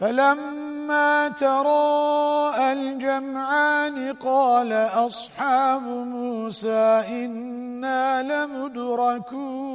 فلما تراءى الجمعان قال أصحاب موسى إنا لمدركون